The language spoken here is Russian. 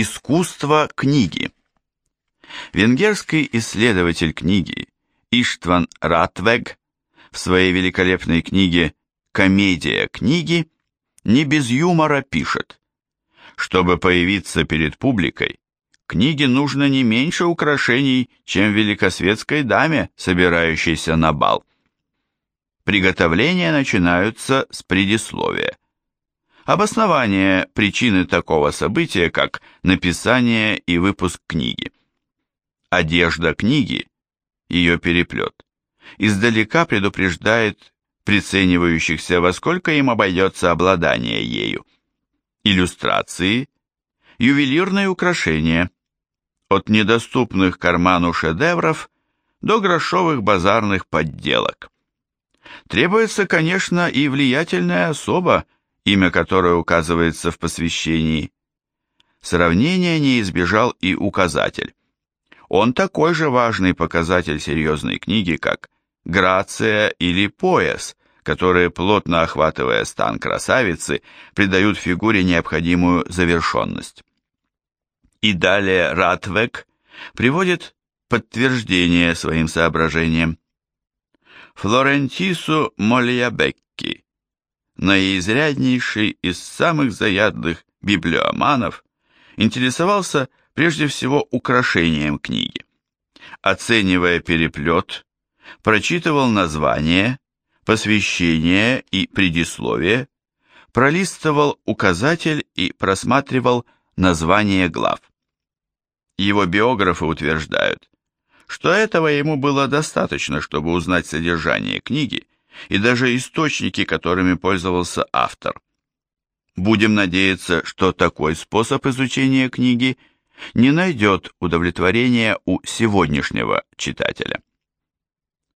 Искусство книги. Венгерский исследователь книги Иштван Ратвег в своей великолепной книге «Комедия книги» не без юмора пишет, чтобы появиться перед публикой, книге нужно не меньше украшений, чем великосветской даме, собирающейся на бал. Приготовления начинаются с предисловия. Обоснование причины такого события, как написание и выпуск книги. Одежда книги, ее переплет, издалека предупреждает приценивающихся, во сколько им обойдется обладание ею. Иллюстрации, ювелирные украшения, от недоступных карману шедевров до грошовых базарных подделок. Требуется, конечно, и влиятельная особа, имя которой указывается в посвящении. Сравнения не избежал и указатель. Он такой же важный показатель серьезной книги, как грация или пояс, которые, плотно охватывая стан красавицы, придают фигуре необходимую завершенность. И далее Ратвек приводит подтверждение своим соображениям. Флорентису Мольябекки, наиизряднейший из самых заядлых библиоманов, интересовался прежде всего украшением книги. Оценивая переплет, прочитывал название, посвящение и предисловие, пролистывал указатель и просматривал название глав. Его биографы утверждают, что этого ему было достаточно, чтобы узнать содержание книги и даже источники, которыми пользовался автор. Будем надеяться, что такой способ изучения книги не найдет удовлетворения у сегодняшнего читателя.